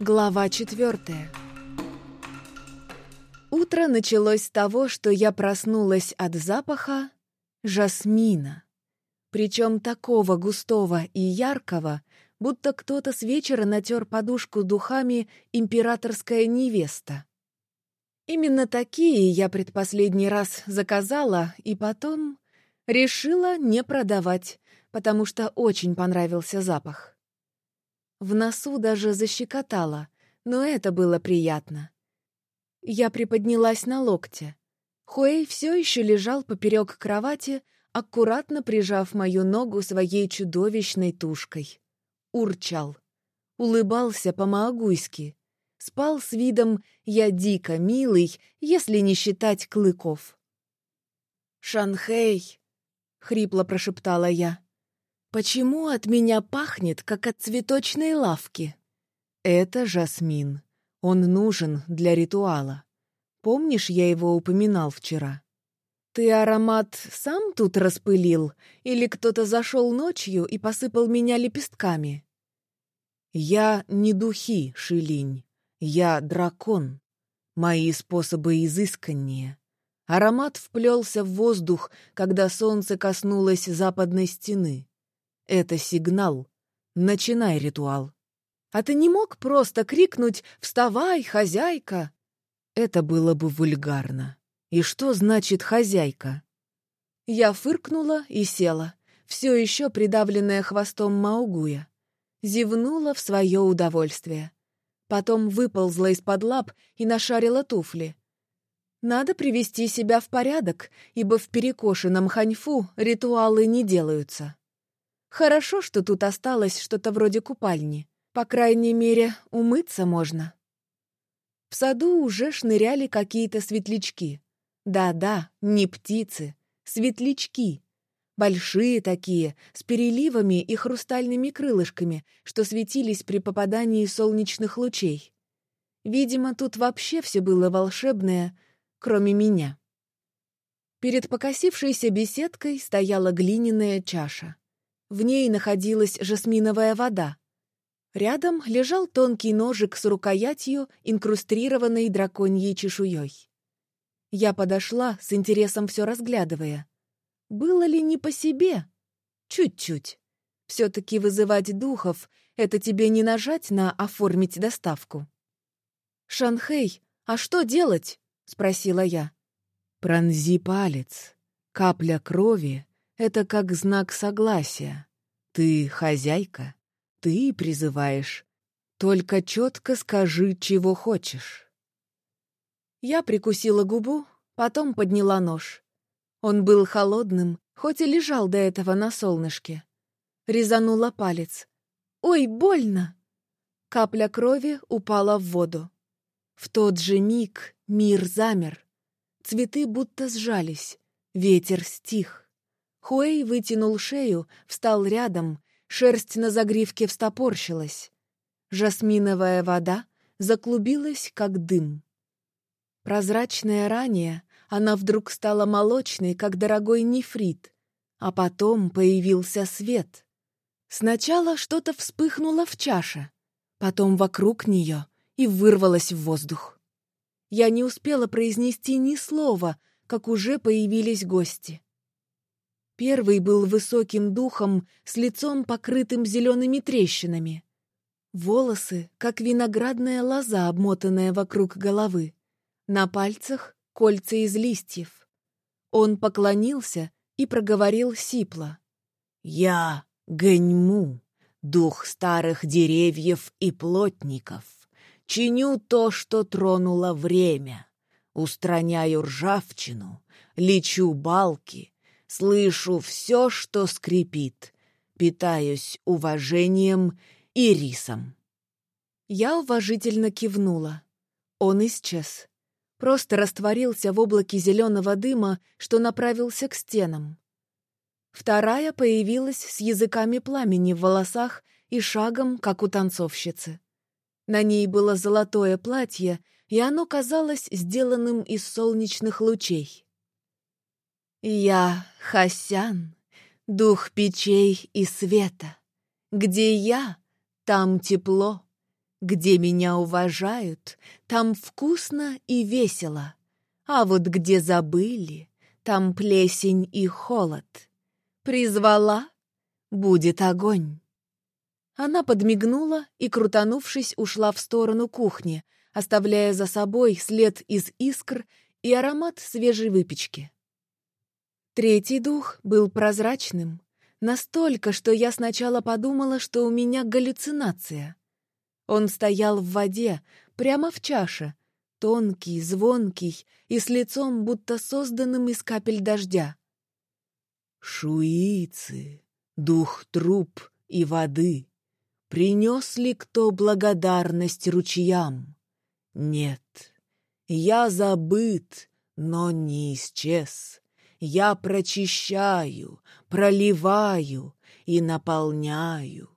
Глава четвертая. Утро началось с того, что я проснулась от запаха жасмина. Причем такого густого и яркого, будто кто-то с вечера натер подушку духами «Императорская невеста». Именно такие я предпоследний раз заказала и потом решила не продавать, потому что очень понравился запах. В носу даже защекотало, но это было приятно. Я приподнялась на локте. Хуэй все еще лежал поперек кровати, аккуратно прижав мою ногу своей чудовищной тушкой. Урчал. Улыбался по-маагуйски. Спал с видом «я дико милый», если не считать клыков. «Шанхэй!» — хрипло прошептала я. Почему от меня пахнет, как от цветочной лавки? Это жасмин. Он нужен для ритуала. Помнишь, я его упоминал вчера? Ты аромат сам тут распылил, или кто-то зашел ночью и посыпал меня лепестками? Я не духи, Шилинь. Я дракон. Мои способы изысканнее. Аромат вплелся в воздух, когда солнце коснулось западной стены. Это сигнал. Начинай ритуал. А ты не мог просто крикнуть «Вставай, хозяйка!» Это было бы вульгарно. И что значит «хозяйка»? Я фыркнула и села, все еще придавленная хвостом Маугуя. Зевнула в свое удовольствие. Потом выползла из-под лап и нашарила туфли. Надо привести себя в порядок, ибо в перекошенном ханьфу ритуалы не делаются. Хорошо, что тут осталось что-то вроде купальни. По крайней мере, умыться можно. В саду уже шныряли какие-то светлячки. Да-да, не птицы, светлячки. Большие такие, с переливами и хрустальными крылышками, что светились при попадании солнечных лучей. Видимо, тут вообще все было волшебное, кроме меня. Перед покосившейся беседкой стояла глиняная чаша. В ней находилась жасминовая вода. Рядом лежал тонкий ножик с рукоятью, инкрустрированной драконьей чешуей. Я подошла, с интересом все разглядывая. Было ли не по себе? Чуть-чуть. Все-таки вызывать духов — это тебе не нажать на «оформить доставку». «Шанхэй, а что делать?» — спросила я. «Пронзи палец. Капля крови это как знак согласия. Ты хозяйка, ты призываешь. Только четко скажи, чего хочешь. Я прикусила губу, потом подняла нож. Он был холодным, хоть и лежал до этого на солнышке. Резанула палец. «Ой, больно!» Капля крови упала в воду. В тот же миг мир замер. Цветы будто сжались, ветер стих. Хуэй вытянул шею, встал рядом, шерсть на загривке встопорщилась. Жасминовая вода заклубилась, как дым. Прозрачная ранее, она вдруг стала молочной, как дорогой нефрит, а потом появился свет. Сначала что-то вспыхнуло в чаше, потом вокруг нее и вырвалось в воздух. Я не успела произнести ни слова, как уже появились гости. Первый был высоким духом с лицом, покрытым зелеными трещинами. Волосы, как виноградная лоза, обмотанная вокруг головы. На пальцах — кольца из листьев. Он поклонился и проговорил сипло. «Я Гэньму, дух старых деревьев и плотников. Чиню то, что тронуло время. Устраняю ржавчину, лечу балки, Слышу все, что скрипит. Питаюсь уважением и рисом. Я уважительно кивнула. Он исчез. Просто растворился в облаке зеленого дыма, что направился к стенам. Вторая появилась с языками пламени в волосах и шагом, как у танцовщицы. На ней было золотое платье, и оно казалось сделанным из солнечных лучей. Я Хасян, дух печей и света. Где я, там тепло. Где меня уважают, там вкусно и весело. А вот где забыли, там плесень и холод. Призвала — будет огонь. Она подмигнула и, крутанувшись, ушла в сторону кухни, оставляя за собой след из искр и аромат свежей выпечки. Третий дух был прозрачным, настолько, что я сначала подумала, что у меня галлюцинация. Он стоял в воде, прямо в чаше, тонкий, звонкий и с лицом, будто созданным из капель дождя. «Шуицы, дух труп и воды, принес ли кто благодарность ручьям? Нет, я забыт, но не исчез. Я прочищаю, проливаю и наполняю.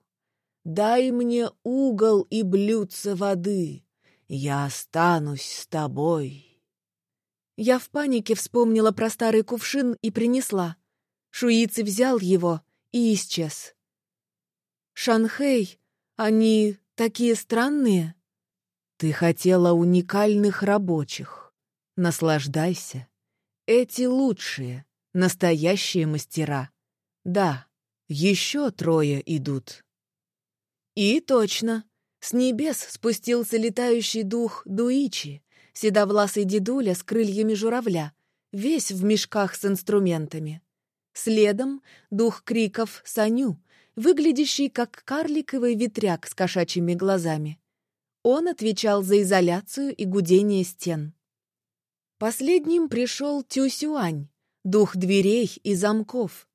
Дай мне угол и блюдце воды, я останусь с тобой. Я в панике вспомнила про старый кувшин и принесла. Шуицы взял его и исчез. «Шанхэй, они такие странные?» «Ты хотела уникальных рабочих. Наслаждайся. Эти лучшие, настоящие мастера. Да, еще трое идут». И точно. С небес спустился летающий дух Дуичи, седовласый дедуля с крыльями журавля, весь в мешках с инструментами. Следом дух криков Саню, выглядящий как карликовый ветряк с кошачьими глазами. Он отвечал за изоляцию и гудение стен. Последним пришел Тюсюань, дух дверей и замков.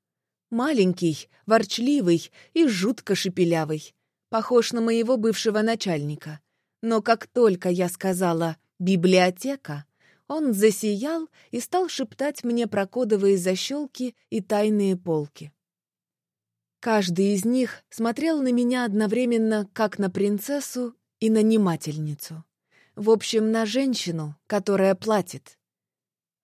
Маленький, ворчливый и жутко шепелявый, похож на моего бывшего начальника. Но как только я сказала «библиотека», он засиял и стал шептать мне про кодовые защелки и тайные полки. Каждый из них смотрел на меня одновременно как на принцессу и нанимательницу. В общем, на женщину, которая платит.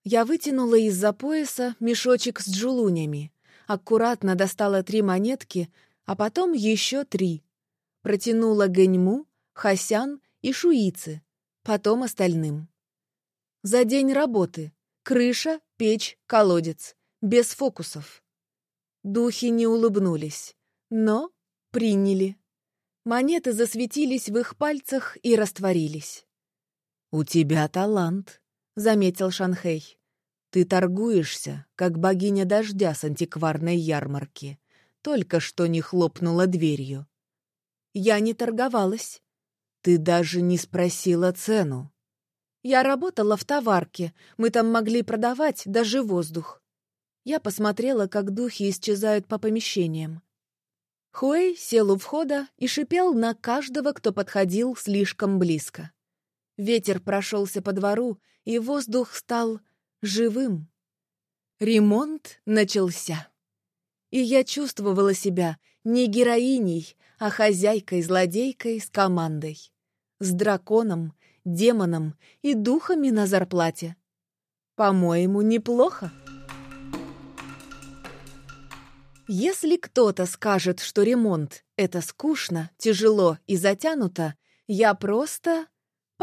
Я вытянула из-за пояса мешочек с джулунями, аккуратно достала три монетки, а потом еще три. Протянула Гэньму, Хасян и Шуицы, потом остальным. За день работы. Крыша, печь, колодец. Без фокусов. Духи не улыбнулись, но приняли. Монеты засветились в их пальцах и растворились. «У тебя талант», — заметил Шанхей. «Ты торгуешься, как богиня дождя с антикварной ярмарки. Только что не хлопнула дверью». «Я не торговалась». «Ты даже не спросила цену». «Я работала в товарке, мы там могли продавать даже воздух». Я посмотрела, как духи исчезают по помещениям. Хуэй сел у входа и шипел на каждого, кто подходил слишком близко. Ветер прошелся по двору, и воздух стал живым. Ремонт начался. И я чувствовала себя не героиней, а хозяйкой-злодейкой с командой. С драконом, демоном и духами на зарплате. По-моему, неплохо. Если кто-то скажет, что ремонт — это скучно, тяжело и затянуто, я просто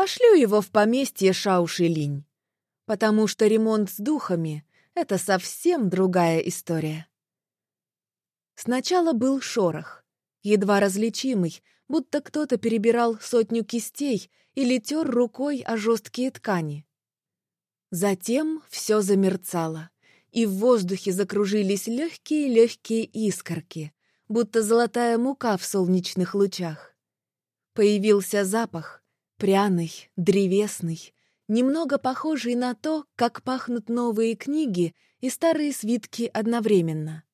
пошлю его в поместье Шауши-Линь. Потому что ремонт с духами — это совсем другая история. Сначала был шорох, едва различимый, будто кто-то перебирал сотню кистей или тер рукой о жесткие ткани. Затем все замерцало — и в воздухе закружились легкие-легкие искорки, будто золотая мука в солнечных лучах. Появился запах, пряный, древесный, немного похожий на то, как пахнут новые книги и старые свитки одновременно.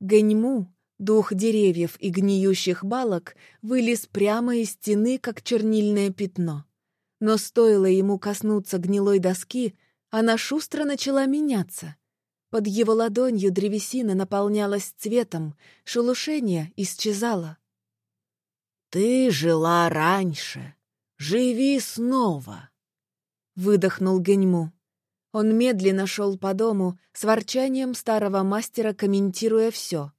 Гэньму, дух деревьев и гниющих балок, вылез прямо из стены, как чернильное пятно. Но стоило ему коснуться гнилой доски — она шустро начала меняться. Под его ладонью древесина наполнялась цветом, шелушение исчезало. «Ты жила раньше. Живи снова!» Выдохнул Геньму. Он медленно шел по дому, с ворчанием старого мастера комментируя все.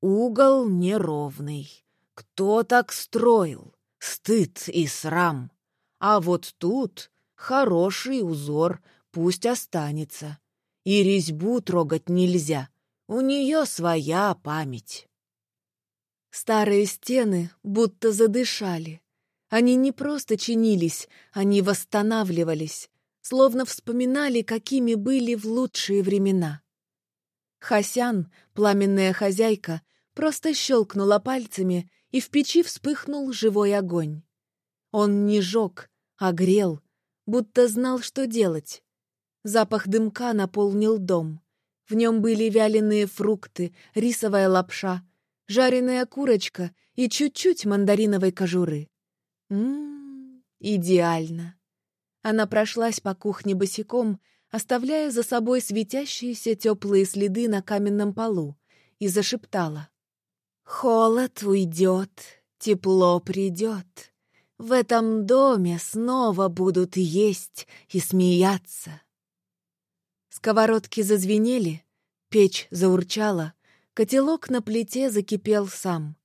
«Угол неровный. Кто так строил? стыд и срам. А вот тут хороший узор, пусть останется. И резьбу трогать нельзя, у нее своя память. Старые стены будто задышали. Они не просто чинились, они восстанавливались, словно вспоминали, какими были в лучшие времена. Хасян, пламенная хозяйка, просто щелкнула пальцами, и в печи вспыхнул живой огонь. Он не жег, а грел, будто знал, что делать. Запах дымка наполнил дом. В нем были вяленые фрукты, рисовая лапша, жареная курочка и чуть-чуть мандариновой кожуры. Ммм, идеально. Она прошлась по кухне босиком, оставляя за собой светящиеся теплые следы на каменном полу, и зашептала. «Холод уйдет, тепло придет. В этом доме снова будут есть и смеяться». Сковородки зазвенели, печь заурчала, котелок на плите закипел сам.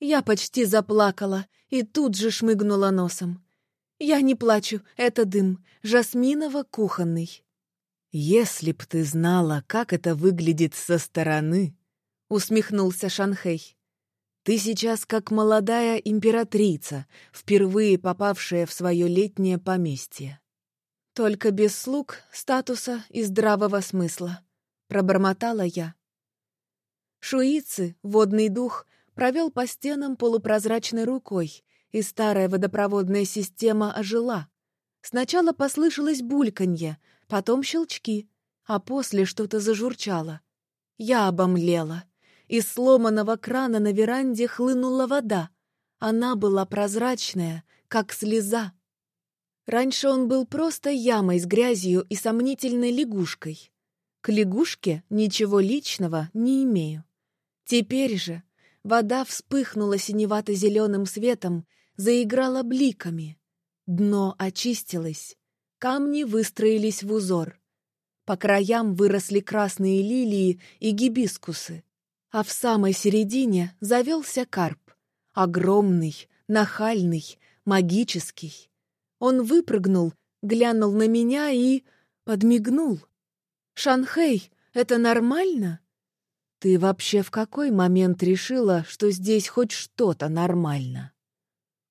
Я почти заплакала и тут же шмыгнула носом. Я не плачу, это дым, жасминово-кухонный. «Если б ты знала, как это выглядит со стороны», — усмехнулся Шанхей. «Ты сейчас как молодая императрица, впервые попавшая в свое летнее поместье». «Только без слуг, статуса и здравого смысла», — пробормотала я. Шуицы, водный дух, провел по стенам полупрозрачной рукой, и старая водопроводная система ожила. Сначала послышалось бульканье, потом щелчки, а после что-то зажурчало. Я обомлела. Из сломанного крана на веранде хлынула вода. Она была прозрачная, как слеза. Раньше он был просто ямой с грязью и сомнительной лягушкой. К лягушке ничего личного не имею. Теперь же вода вспыхнула синевато-зеленым светом, заиграла бликами. Дно очистилось, камни выстроились в узор. По краям выросли красные лилии и гибискусы, а в самой середине завелся карп. Огромный, нахальный, магический. Он выпрыгнул, глянул на меня и... подмигнул. «Шанхэй, это нормально?» «Ты вообще в какой момент решила, что здесь хоть что-то нормально?»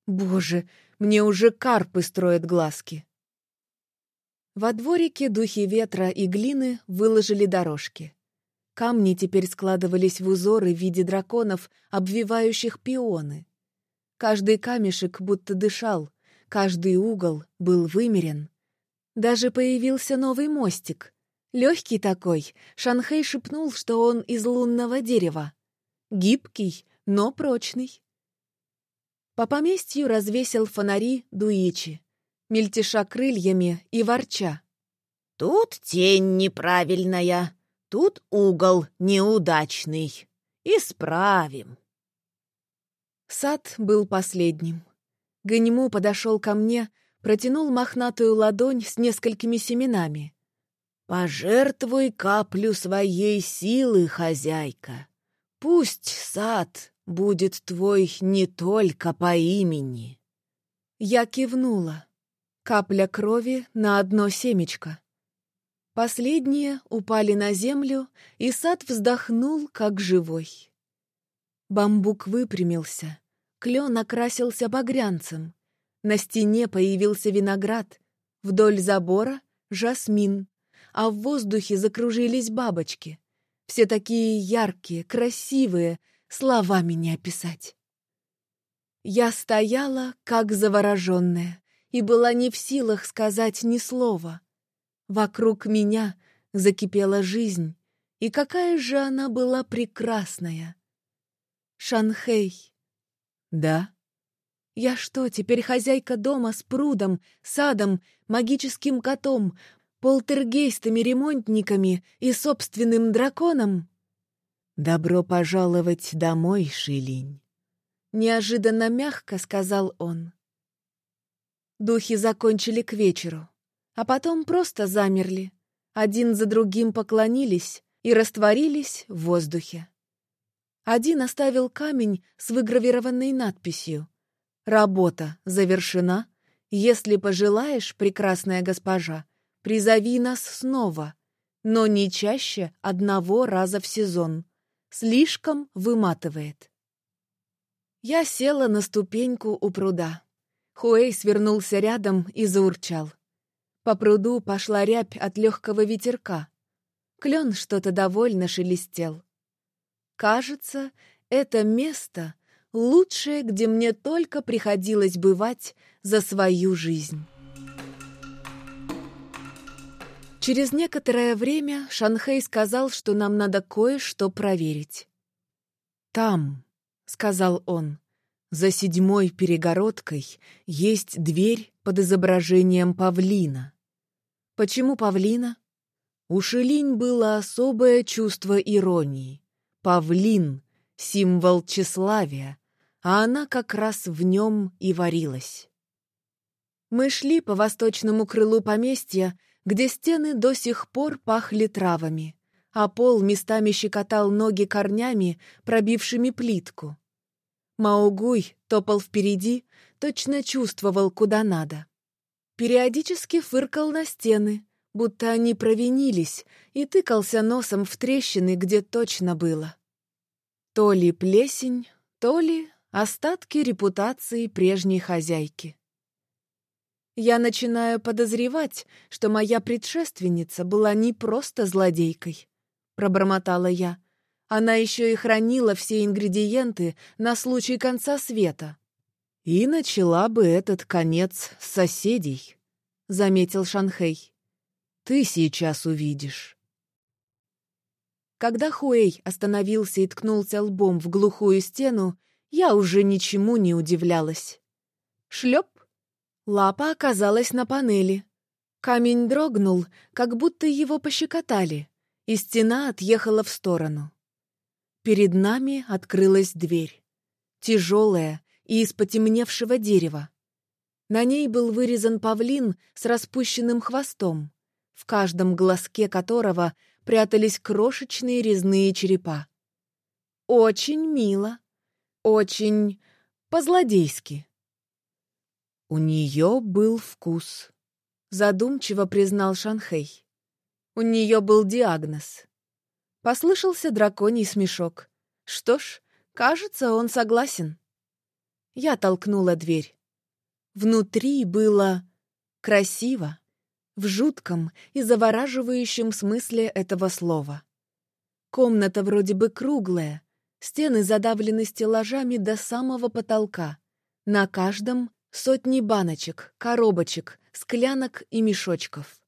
«Боже, мне уже карпы строят глазки!» Во дворике духи ветра и глины выложили дорожки. Камни теперь складывались в узоры в виде драконов, обвивающих пионы. Каждый камешек будто дышал, каждый угол был вымерен. Даже появился новый мостик — Легкий такой, Шанхей шепнул, что он из лунного дерева. Гибкий, но прочный. По поместью развесил фонари Дуичи, мельтеша крыльями и ворча. «Тут тень неправильная, тут угол неудачный. Исправим». Сад был последним. Ганиму подошел ко мне, протянул мохнатую ладонь с несколькими семенами. Пожертвуй каплю своей силы, хозяйка. Пусть сад будет твой не только по имени. Я кивнула. Капля крови на одно семечко. Последние упали на землю, и сад вздохнул, как живой. Бамбук выпрямился, клен окрасился багрянцем. На стене появился виноград, вдоль забора — жасмин а в воздухе закружились бабочки. Все такие яркие, красивые, словами не описать. Я стояла, как завороженная, и была не в силах сказать ни слова. Вокруг меня закипела жизнь, и какая же она была прекрасная. Шанхей. Да? Я что, теперь хозяйка дома с прудом, садом, магическим котом, полтергейстами-ремонтниками и собственным драконом? «Добро пожаловать домой, Шилинь!» Неожиданно мягко сказал он. Духи закончили к вечеру, а потом просто замерли, один за другим поклонились и растворились в воздухе. Один оставил камень с выгравированной надписью Работа завершена. Если пожелаешь, прекрасная госпожа, призови нас снова, но не чаще одного раза в сезон. Слишком выматывает. Я села на ступеньку у пруда. Хуэй свернулся рядом и заурчал. По пруду пошла рябь от легкого ветерка. Клен что-то довольно шелестел. Кажется, это место лучшее, где мне только приходилось бывать за свою жизнь. Через некоторое время Шанхэй сказал, что нам надо кое-что проверить. «Там», — сказал он, — «за седьмой перегородкой есть дверь под изображением павлина». «Почему павлина?» У Шелинь было особое чувство иронии. Павлин — символ тщеславия, а она как раз в нем и варилась. Мы шли по восточному крылу поместья, где стены до сих пор пахли травами, а пол местами щекотал ноги корнями, пробившими плитку. Маугуй топал впереди, точно чувствовал, куда надо. Периодически фыркал на стены, будто они провинились, и тыкался носом в трещины, где точно было. То ли плесень, то ли остатки репутации прежней хозяйки. Я начинаю подозревать, что моя предшественница была не просто злодейкой, пробормотала я. Она еще и хранила все ингредиенты на случай конца света. И начала бы этот конец с соседей, заметил Шанхей. Ты сейчас увидишь. Когда Хуэй остановился и ткнулся лбом в глухую стену, я уже ничему не удивлялась. Шлеп! Лапа оказалась на панели. Камень дрогнул, как будто его пощекотали, и стена отъехала в сторону. Перед нами открылась дверь. Тяжелая и из потемневшего дерева. На ней был вырезан павлин с распущенным хвостом, в каждом глазке которого прятались крошечные резные черепа. Очень мило, очень по-злодейски. «У нее был вкус», — задумчиво признал Шанхей. «У нее был диагноз». Послышался драконий смешок. Что ж, кажется, он согласен. Я толкнула дверь. Внутри было красиво, в жутком и завораживающем смысле этого слова. Комната вроде бы круглая, стены задавлены стеллажами до самого потолка. На каждом Сотни баночек, коробочек, склянок и мешочков.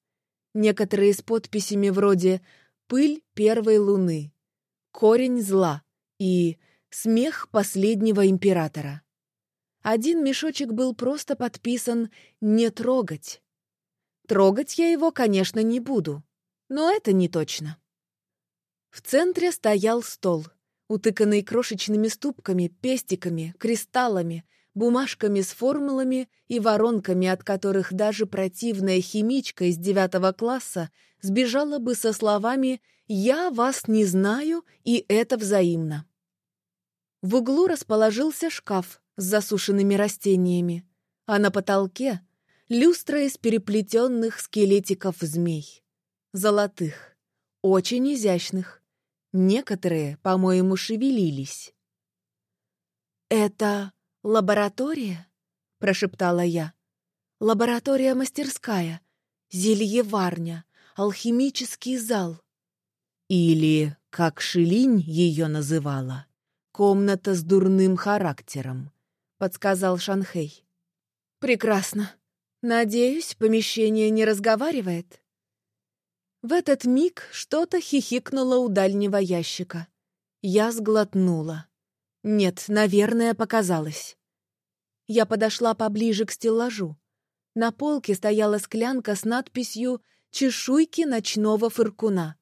Некоторые с подписями вроде «Пыль первой луны», «Корень зла» и «Смех последнего императора». Один мешочек был просто подписан «Не трогать». Трогать я его, конечно, не буду, но это не точно. В центре стоял стол, утыканный крошечными ступками, пестиками, кристаллами, бумажками с формулами и воронками, от которых даже противная химичка из девятого класса сбежала бы со словами «Я вас не знаю, и это взаимно». В углу расположился шкаф с засушенными растениями, а на потолке — люстра из переплетенных скелетиков змей. Золотых, очень изящных. Некоторые, по-моему, шевелились. «Это «Лаборатория?» — прошептала я. «Лаборатория-мастерская, зельеварня, алхимический зал». Или, как Шилинь ее называла, «комната с дурным характером», — подсказал Шанхей. «Прекрасно. Надеюсь, помещение не разговаривает?» В этот миг что-то хихикнуло у дальнего ящика. Я сглотнула. Нет, наверное, показалось. Я подошла поближе к стеллажу. На полке стояла склянка с надписью «Чешуйки ночного фыркуна».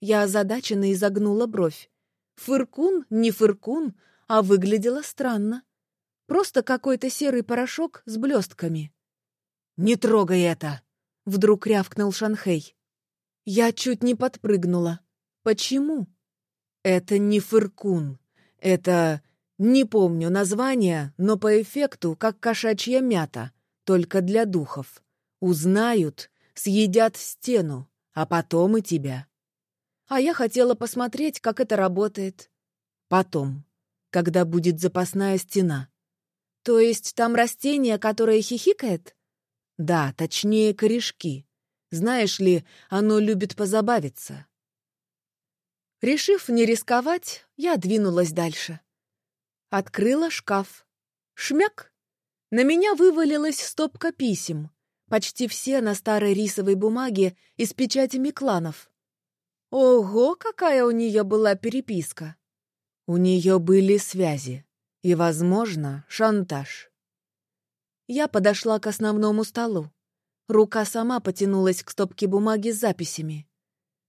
Я озадаченно изогнула бровь. Фыркун не фыркун, а выглядело странно. Просто какой-то серый порошок с блестками. «Не трогай это!» — вдруг рявкнул Шанхей. Я чуть не подпрыгнула. Почему? «Это не фыркун. Это Не помню названия, но по эффекту как кошачья мята, только для духов. Узнают, съедят стену, а потом и тебя. А я хотела посмотреть, как это работает. Потом, когда будет запасная стена. То есть там растение, которое хихикает? Да, точнее, корешки. Знаешь ли, оно любит позабавиться. Решив не рисковать, я двинулась дальше. Открыла шкаф. Шмяк! На меня вывалилась стопка писем. Почти все на старой рисовой бумаге и с печатями кланов. Ого, какая у нее была переписка! У нее были связи и, возможно, шантаж. Я подошла к основному столу. Рука сама потянулась к стопке бумаги с записями.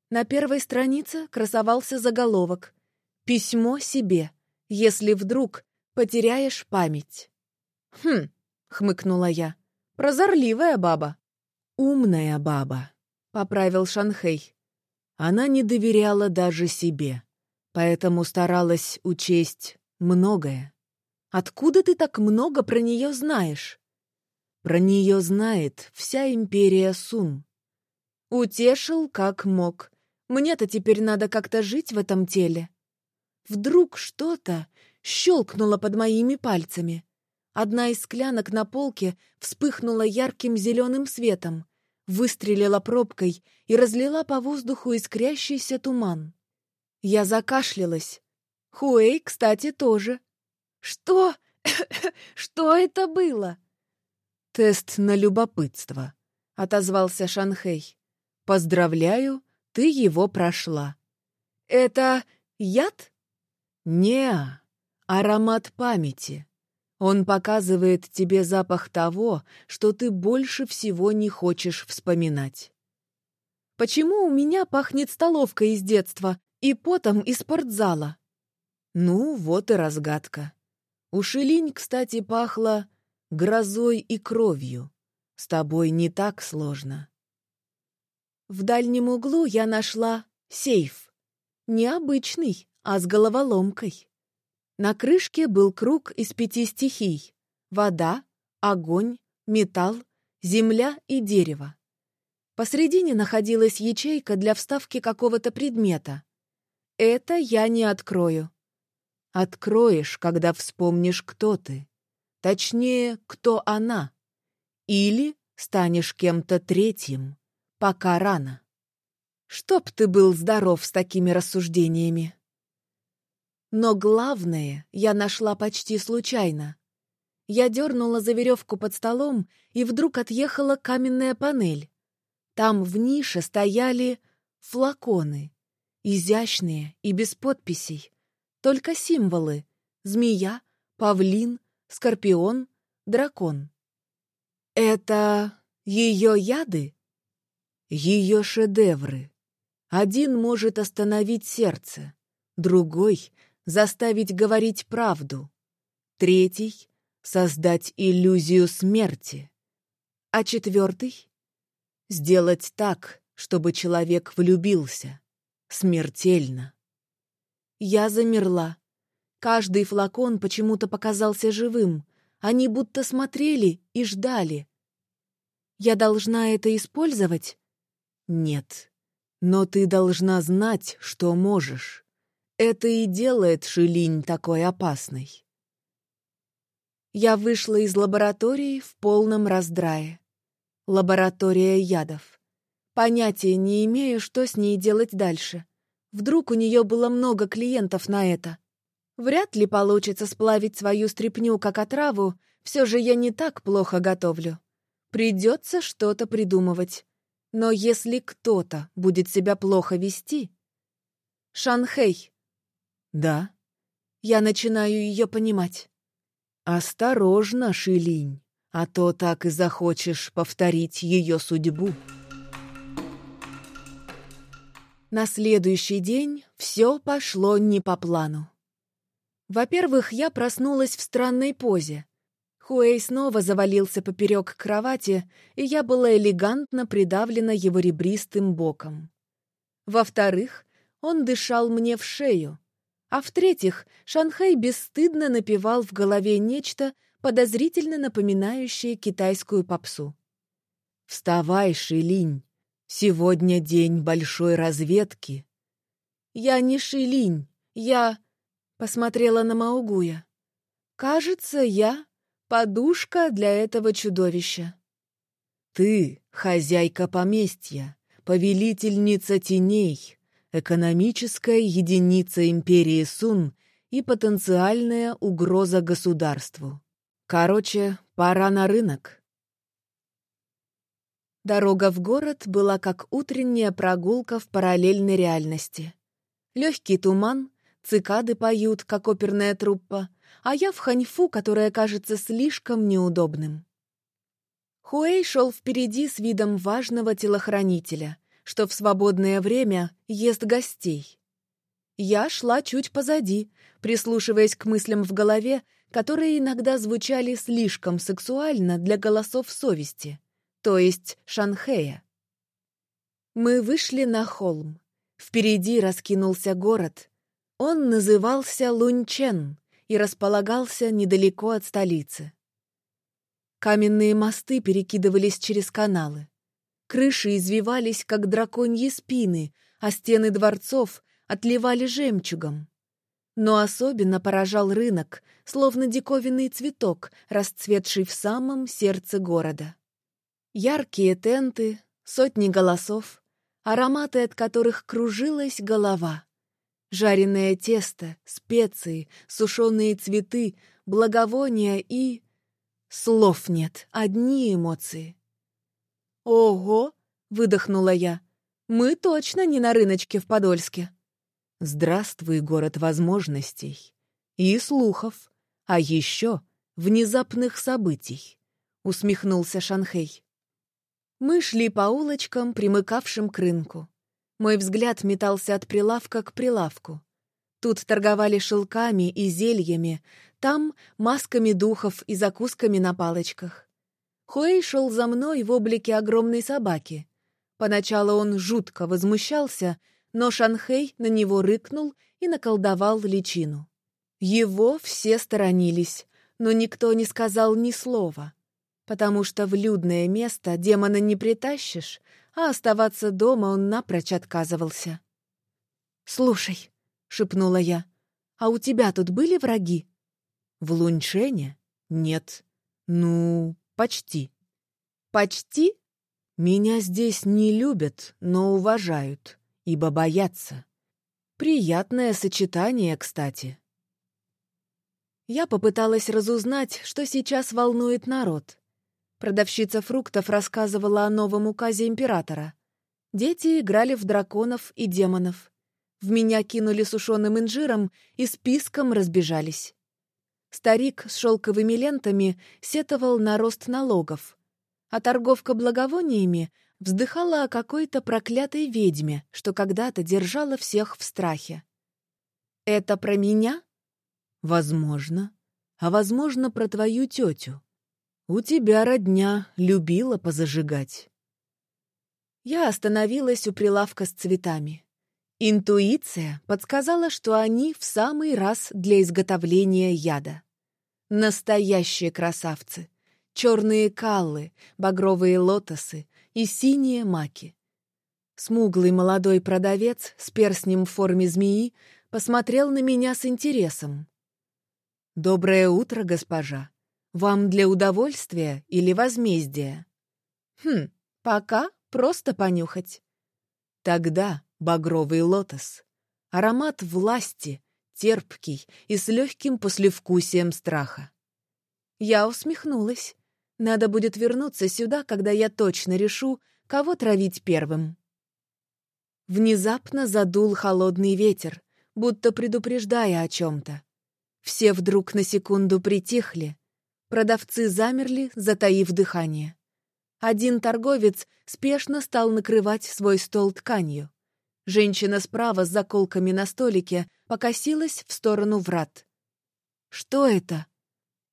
На первой странице красовался заголовок «Письмо себе, если вдруг потеряешь память». «Хм», — хмыкнула я, — «прозорливая баба». «Умная баба», — поправил Шанхей. Она не доверяла даже себе, поэтому старалась учесть многое. «Откуда ты так много про нее знаешь?» «Про нее знает вся империя Сун». Утешил, как мог, мне-то теперь надо как-то жить в этом теле. Вдруг что-то щелкнуло под моими пальцами. Одна из склянок на полке вспыхнула ярким зеленым светом, выстрелила пробкой и разлила по воздуху искрящийся туман. Я закашлялась. Хуэй, кстати, тоже. «Что? Что это было?» «Тест на любопытство», — отозвался Шанхей. «Поздравляю, ты его прошла. Это яд? Не, аромат памяти. Он показывает тебе запах того, что ты больше всего не хочешь вспоминать. Почему у меня пахнет столовкой из детства и потом из спортзала? Ну, вот и разгадка. У Шилинь, кстати, пахло грозой и кровью. С тобой не так сложно. В дальнем углу я нашла сейф. Необычный, а с головоломкой. На крышке был круг из пяти стихий — вода, огонь, металл, земля и дерево. Посредине находилась ячейка для вставки какого-то предмета. Это я не открою. Откроешь, когда вспомнишь, кто ты. Точнее, кто она. Или станешь кем-то третьим пока рано. Чтоб ты был здоров с такими рассуждениями. Но главное я нашла почти случайно. Я дернула за веревку под столом, и вдруг отъехала каменная панель. Там в нише стояли флаконы, изящные и без подписей, только символы — змея, павлин, скорпион, дракон. Это ее яды? Ее шедевры. Один может остановить сердце, другой — заставить говорить правду, третий — создать иллюзию смерти, а четвертый — сделать так, чтобы человек влюбился. Смертельно. Я замерла. Каждый флакон почему-то показался живым. Они будто смотрели и ждали. Я должна это использовать? Нет. Но ты должна знать, что можешь. Это и делает Шилинь такой опасной. Я вышла из лаборатории в полном раздрае. Лаборатория ядов. Понятия не имею, что с ней делать дальше. Вдруг у нее было много клиентов на это. Вряд ли получится сплавить свою стряпню как отраву, все же я не так плохо готовлю. Придется что-то придумывать. Но если кто-то будет себя плохо вести... Шанхэй. Да. Я начинаю ее понимать. Осторожно, Шилинь, а то так и захочешь повторить ее судьбу. На следующий день все пошло не по плану. Во-первых, я проснулась в странной позе, Хуэй снова завалился поперек кровати, и я была элегантно придавлена его ребристым боком. Во-вторых, он дышал мне в шею. А в-третьих, Шанхай бесстыдно напевал в голове нечто, подозрительно напоминающее китайскую попсу. «Вставай, Шилинь! Сегодня день большой разведки!» «Я не Шилинь, я...» — посмотрела на Маугуя. «Кажется, я подушка для этого чудовища». «Ты — хозяйка поместья, повелительница теней, экономическая единица империи Сун и потенциальная угроза государству. Короче, пора на рынок». Дорога в город была как утренняя прогулка в параллельной реальности. Легкий туман, цикады поют, как оперная труппа, а я в ханьфу, которая кажется слишком неудобным. Хуэй шел впереди с видом важного телохранителя, что в свободное время ест гостей. Я шла чуть позади, прислушиваясь к мыслям в голове, которые иногда звучали слишком сексуально для голосов совести, то есть Шанхея. Мы вышли на холм. Впереди раскинулся город. Он назывался Лунчен и располагался недалеко от столицы. Каменные мосты перекидывались через каналы. Крыши извивались, как драконьи спины, а стены дворцов отливали жемчугом. Но особенно поражал рынок, словно диковинный цветок, расцветший в самом сердце города. Яркие тенты, сотни голосов, ароматы от которых кружилась голова. Жареное тесто, специи, сушеные цветы, благовония и... Слов нет, одни эмоции. «Ого!» — выдохнула я. «Мы точно не на рыночке в Подольске». «Здравствуй, город возможностей и слухов, а еще внезапных событий», — усмехнулся Шанхей. Мы шли по улочкам, примыкавшим к рынку. Мой взгляд метался от прилавка к прилавку. Тут торговали шелками и зельями, там — масками духов и закусками на палочках. Хуэй шел за мной в облике огромной собаки. Поначалу он жутко возмущался, но Шанхей на него рыкнул и наколдовал личину. Его все сторонились, но никто не сказал ни слова потому что в людное место демона не притащишь, а оставаться дома он напрочь отказывался. «Слушай», — шепнула я, — «а у тебя тут были враги?» «В Лунчене? Нет. Ну, почти». «Почти?» «Меня здесь не любят, но уважают, ибо боятся. Приятное сочетание, кстати». Я попыталась разузнать, что сейчас волнует народ. Продавщица фруктов рассказывала о новом указе императора. Дети играли в драконов и демонов. В меня кинули сушеным инжиром и списком разбежались. Старик с шелковыми лентами сетовал на рост налогов, а торговка благовониями вздыхала о какой-то проклятой ведьме, что когда-то держала всех в страхе. «Это про меня?» «Возможно. А возможно, про твою тетю. У тебя родня любила позажигать. Я остановилась у прилавка с цветами. Интуиция подсказала, что они в самый раз для изготовления яда. Настоящие красавцы. Черные каллы, багровые лотосы и синие маки. Смуглый молодой продавец с перстнем в форме змеи посмотрел на меня с интересом. «Доброе утро, госпожа. Вам для удовольствия или возмездия? Хм, пока просто понюхать. Тогда багровый лотос. Аромат власти, терпкий и с легким послевкусием страха. Я усмехнулась. Надо будет вернуться сюда, когда я точно решу, кого травить первым. Внезапно задул холодный ветер, будто предупреждая о чем-то. Все вдруг на секунду притихли, Продавцы замерли, затаив дыхание. Один торговец спешно стал накрывать свой стол тканью. Женщина справа с заколками на столике покосилась в сторону врат. «Что это?»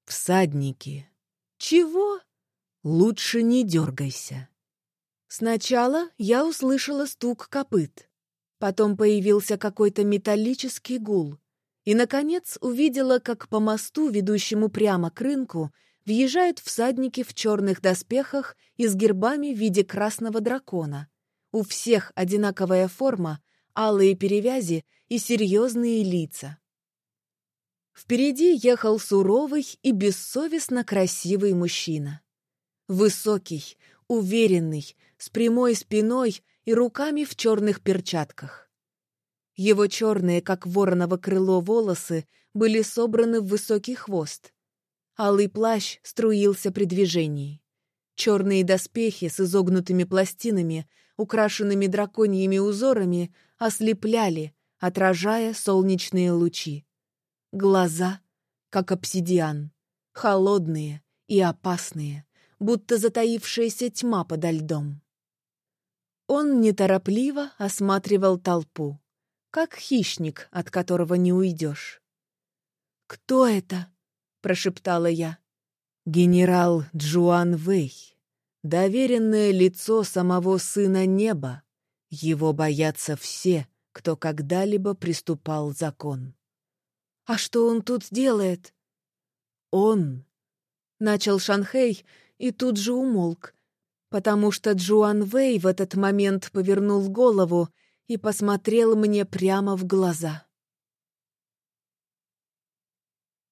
«Всадники». «Чего?» «Лучше не дергайся». Сначала я услышала стук копыт. Потом появился какой-то металлический гул. И, наконец, увидела, как по мосту, ведущему прямо к рынку, въезжают всадники в черных доспехах и с гербами в виде красного дракона. У всех одинаковая форма, алые перевязи и серьезные лица. Впереди ехал суровый и бессовестно красивый мужчина. Высокий, уверенный, с прямой спиной и руками в черных перчатках. Его черные, как вороново крыло, волосы были собраны в высокий хвост. Алый плащ струился при движении. Черные доспехи с изогнутыми пластинами, украшенными драконьими узорами, ослепляли, отражая солнечные лучи. Глаза, как обсидиан, холодные и опасные, будто затаившаяся тьма подо льдом. Он неторопливо осматривал толпу, как хищник, от которого не уйдешь. «Кто это?» — прошептала я. «Генерал Джуан Вэй, доверенное лицо самого сына неба. Его боятся все, кто когда-либо приступал закон». «А что он тут делает?» «Он...» — начал Шанхей и тут же умолк, потому что Джуан Вэй в этот момент повернул голову и посмотрел мне прямо в глаза.